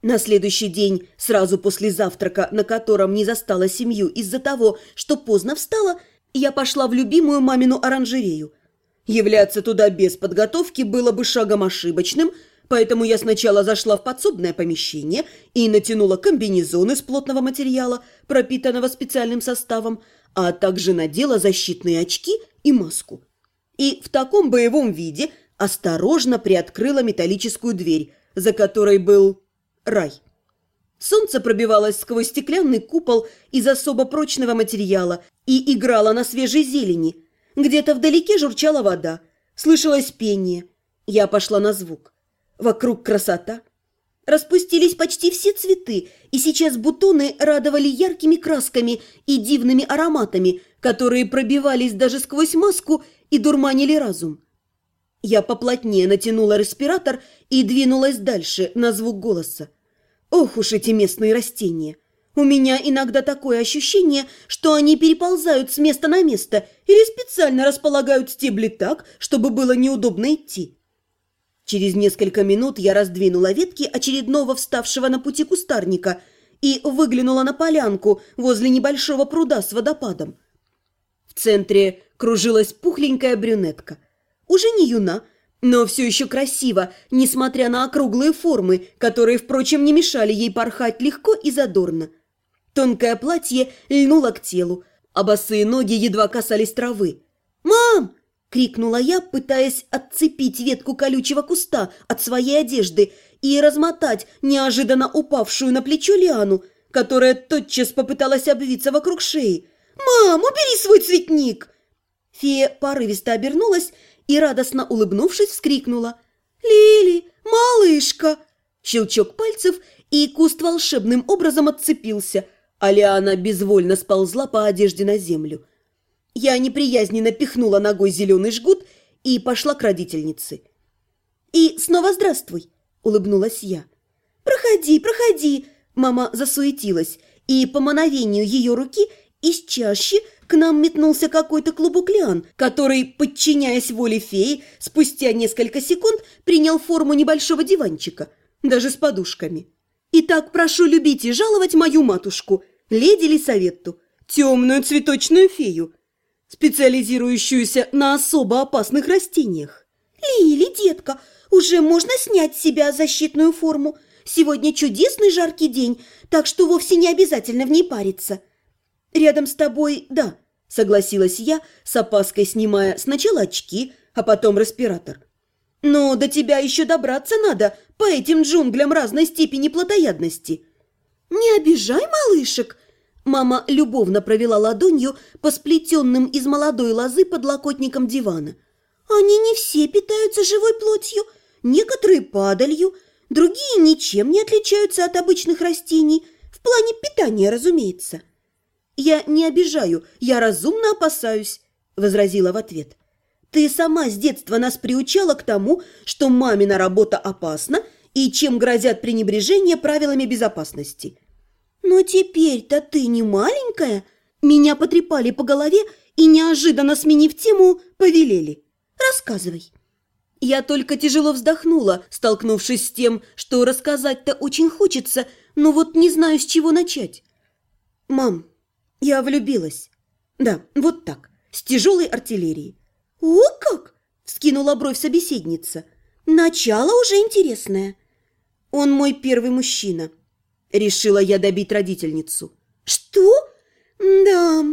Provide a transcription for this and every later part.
На следующий день, сразу после завтрака, на котором не застала семью из-за того, что поздно встала, я пошла в любимую мамину оранжерею. Являться туда без подготовки было бы шагом ошибочным, поэтому я сначала зашла в подсобное помещение и натянула комбинезон из плотного материала, пропитанного специальным составом, а также надела защитные очки и маску. И в таком боевом виде осторожно приоткрыла металлическую дверь, за которой был рай. Солнце пробивалось сквозь стеклянный купол из особо прочного материала и играло на свежей зелени. Где-то вдалеке журчала вода, слышалось пение. Я пошла на звук. Вокруг красота. Распустились почти все цветы, и сейчас бутоны радовали яркими красками и дивными ароматами, которые пробивались даже сквозь маску и дурманили разум. Я поплотнее натянула респиратор и двинулась дальше на звук голоса. Ох уж эти местные растения! У меня иногда такое ощущение, что они переползают с места на место или специально располагают стебли так, чтобы было неудобно идти. Через несколько минут я раздвинула ветки очередного вставшего на пути кустарника и выглянула на полянку возле небольшого пруда с водопадом. В центре кружилась пухленькая брюнетка. Уже не юна, но все еще красиво, несмотря на округлые формы, которые, впрочем, не мешали ей порхать легко и задорно. Тонкое платье льнуло к телу, а босые ноги едва касались травы. «Мам!» – крикнула я, пытаясь отцепить ветку колючего куста от своей одежды и размотать неожиданно упавшую на плечо лиану, которая тотчас попыталась обвиться вокруг шеи. «Мам, убери свой цветник!» Фея порывисто обернулась и, радостно улыбнувшись, вскрикнула. «Лили, малышка!» Щелчок пальцев, и куст волшебным образом отцепился, а Лиана безвольно сползла по одежде на землю. Я неприязненно пихнула ногой зеленый жгут и пошла к родительнице. «И снова здравствуй!» – улыбнулась я. «Проходи, проходи!» – мама засуетилась, и по мановению ее руки из чащи – к нам метнулся какой-то клубок лиан, который, подчиняясь воле феи, спустя несколько секунд принял форму небольшого диванчика, даже с подушками. Итак, прошу любить и жаловать мою матушку, леди Лисаветту, темную цветочную фею, специализирующуюся на особо опасных растениях. Лили, детка, уже можно снять с себя защитную форму. Сегодня чудесный жаркий день, так что вовсе не обязательно в ней париться. «Рядом с тобой, да», – согласилась я, с опаской снимая сначала очки, а потом респиратор. «Но до тебя еще добраться надо по этим джунглям разной степени плотоядности». «Не обижай малышек!» Мама любовно провела ладонью по сплетенным из молодой лозы подлокотникам дивана. «Они не все питаются живой плотью, некоторые падалью, другие ничем не отличаются от обычных растений, в плане питания, разумеется». «Я не обижаю, я разумно опасаюсь», – возразила в ответ. «Ты сама с детства нас приучала к тому, что мамина работа опасна и чем грозят пренебрежение правилами безопасности». «Но теперь-то ты не маленькая?» Меня потрепали по голове и, неожиданно сменив тему, повелели. «Рассказывай». Я только тяжело вздохнула, столкнувшись с тем, что рассказать-то очень хочется, но вот не знаю, с чего начать. «Мам, я влюбилась. Да, вот так, с тяжелой артиллерией. «О как!» – вскинула бровь собеседница. «Начало уже интересное». «Он мой первый мужчина», – решила я добить родительницу. «Что? Да,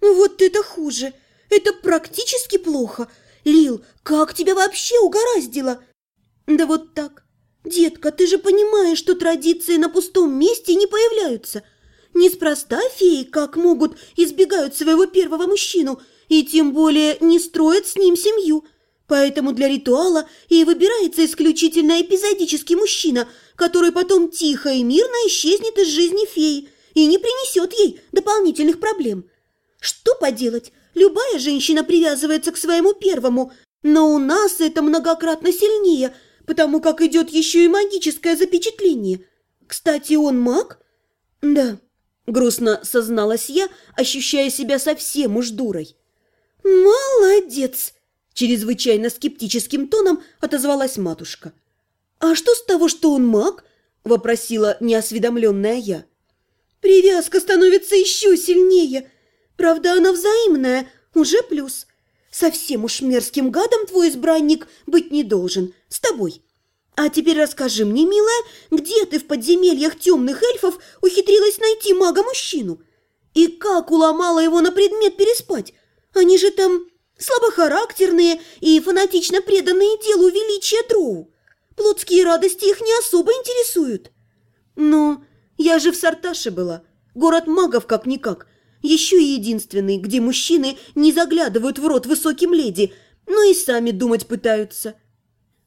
вот это хуже. Это практически плохо. Лил, как тебя вообще угораздило?» «Да вот так. Детка, ты же понимаешь, что традиции на пустом месте не появляются». Неспроста феи, как могут, избегают своего первого мужчину и тем более не строят с ним семью. Поэтому для ритуала и выбирается исключительно эпизодический мужчина, который потом тихо и мирно исчезнет из жизни феи и не принесет ей дополнительных проблем. Что поделать, любая женщина привязывается к своему первому, но у нас это многократно сильнее, потому как идет еще и магическое запечатление. Кстати, он маг? Да. Грустно созналась я, ощущая себя совсем уж дурой. «Молодец!» – чрезвычайно скептическим тоном отозвалась матушка. «А что с того, что он маг?» – вопросила неосведомленная я. «Привязка становится еще сильнее. Правда, она взаимная, уже плюс. Совсем уж мерзким гадом твой избранник быть не должен. С тобой. А теперь расскажи мне, милая, где ты в подземельях темных эльфов ухитрилась найти мага-мужчину? И как уломала его на предмет переспать? Они же там слабохарактерные и фанатично преданные делу величия дроу. Плотские радости их не особо интересуют. Ну, я же в Сарташе была. Город магов как-никак. Еще и единственный, где мужчины не заглядывают в рот высоким леди, но и сами думать пытаются.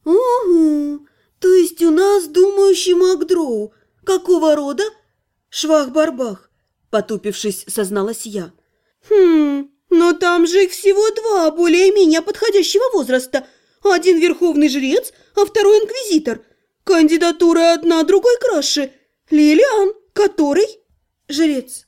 Угу, то есть у нас думающий маг дроу. Какого рода? Швах-барбах, потупившись, созналась я. Хм, но там же их всего два более-менее подходящего возраста. Один верховный жрец, а второй инквизитор. Кандидатуры одна другой краше. Лилиан, который? Жрец.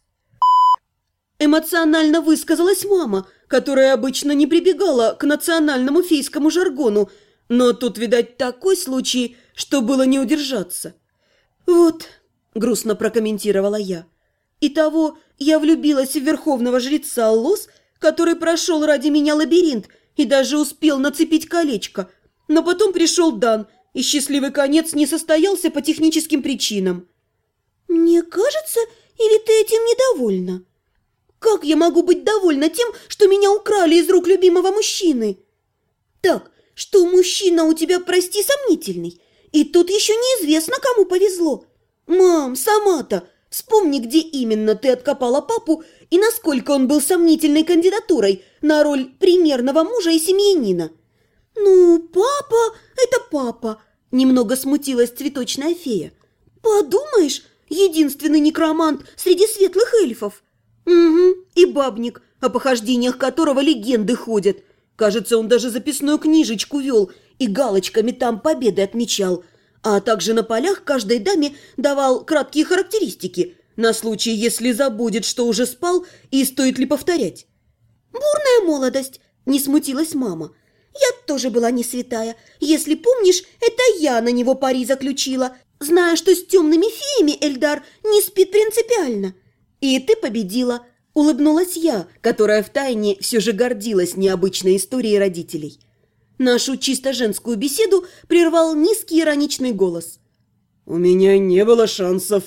Эмоционально высказалась мама, которая обычно не прибегала к национальному фейскому жаргону, но тут, видать, такой случай, что было не удержаться. «Вот», — грустно прокомментировала я, — «и того я влюбилась в верховного жреца Лос, который прошел ради меня лабиринт и даже успел нацепить колечко, но потом пришел Дан, и счастливый конец не состоялся по техническим причинам». «Мне кажется, или ты этим недовольна?» «Как я могу быть довольна тем, что меня украли из рук любимого мужчины?» «Так, что мужчина у тебя, прости, сомнительный, и тут еще неизвестно, кому повезло. Мам, сама-то, вспомни, где именно ты откопала папу и насколько он был сомнительной кандидатурой на роль примерного мужа и семьянина». «Ну, папа – это папа», – немного смутилась цветочная фея. «Подумаешь, единственный некромант среди светлых эльфов». «Угу, и бабник, о похождениях которого легенды ходят. Кажется, он даже записную книжечку вел и галочками там победы отмечал, а также на полях каждой даме давал краткие характеристики на случай, если забудет, что уже спал и стоит ли повторять». «Бурная молодость», – не смутилась мама. «Я тоже была не святая. Если помнишь, это я на него пари заключила, зная, что с темными феями Эльдар не спит принципиально». «И ты победила», – улыбнулась я, которая втайне все же гордилась необычной историей родителей. Нашу чисто женскую беседу прервал низкий ироничный голос. «У меня не было шансов».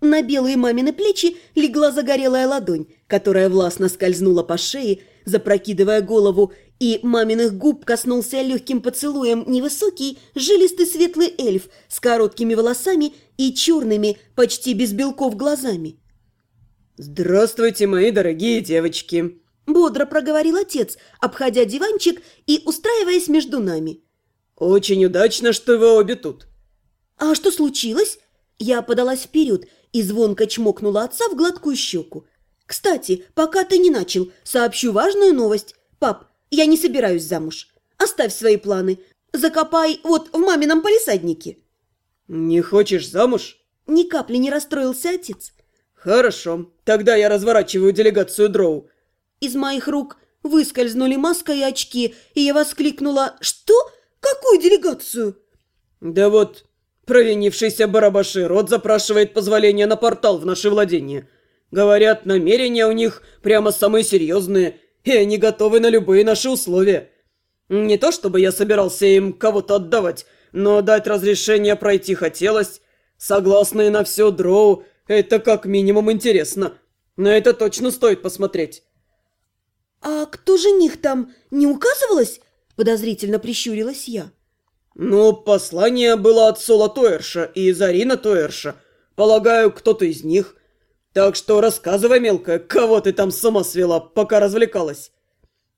На белые мамины плечи легла загорелая ладонь, которая властно скользнула по шее, запрокидывая голову, и маминых губ коснулся легким поцелуем невысокий, жилистый светлый эльф с короткими волосами и черными, почти без белков глазами. «Здравствуйте, мои дорогие девочки!» Бодро проговорил отец, обходя диванчик и устраиваясь между нами. «Очень удачно, что вы обе тут!» «А что случилось?» Я подалась вперед и звонко чмокнула отца в гладкую щеку. «Кстати, пока ты не начал, сообщу важную новость. Пап, я не собираюсь замуж. Оставь свои планы. Закопай вот в мамином полисаднике». «Не хочешь замуж?» Ни капли не расстроился отец. «Хорошо, тогда я разворачиваю делегацию Дроу». Из моих рук выскользнули маска и очки, и я воскликнула «Что? Какую делегацию?» «Да вот, провинившийся барабаши род запрашивает позволение на портал в наше владение. Говорят, намерения у них прямо самые серьезные, и они готовы на любые наши условия. Не то чтобы я собирался им кого-то отдавать, но дать разрешение пройти хотелось. Согласные на все Дроу это как минимум интересно. На это точно стоит посмотреть. «А кто жених там, не указывалось?» Подозрительно прищурилась я. «Ну, послание было от Сола Тойерша и Зарина Тойерша. Полагаю, кто-то из них. Так что рассказывай, мелкая, кого ты там сама свела, пока развлекалась».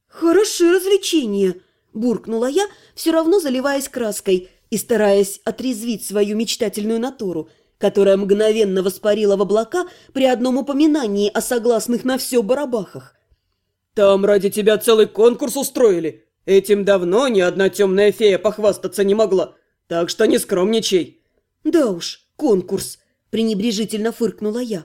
«Хороши развлечения», – буркнула я, все равно заливаясь краской и стараясь отрезвить свою мечтательную натуру – которая мгновенно воспарила в облака при одном упоминании о согласных на все барабахах. «Там ради тебя целый конкурс устроили. Этим давно ни одна темная фея похвастаться не могла, так что не скромничай». «Да уж, конкурс», – пренебрежительно фыркнула я.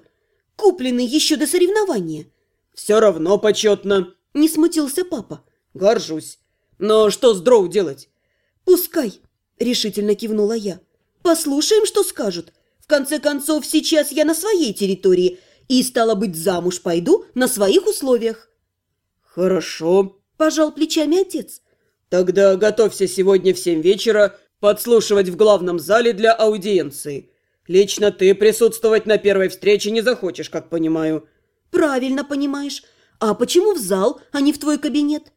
«Купленный еще до соревнования». «Все равно почетно», – не смутился папа. «Горжусь. Но что с дроу делать?» «Пускай», – решительно кивнула я. Послушаем, что скажут. В конце концов, сейчас я на своей территории, и, стало быть, замуж пойду на своих условиях. Хорошо. Пожал плечами отец. Тогда готовься сегодня в семь вечера подслушивать в главном зале для аудиенции. Лично ты присутствовать на первой встрече не захочешь, как понимаю. Правильно понимаешь. А почему в зал, а не в твой кабинет?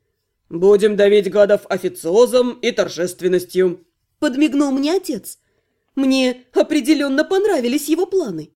Будем давить гадов официозом и торжественностью. Подмигнул мне отец. Мне определенно понравились его планы.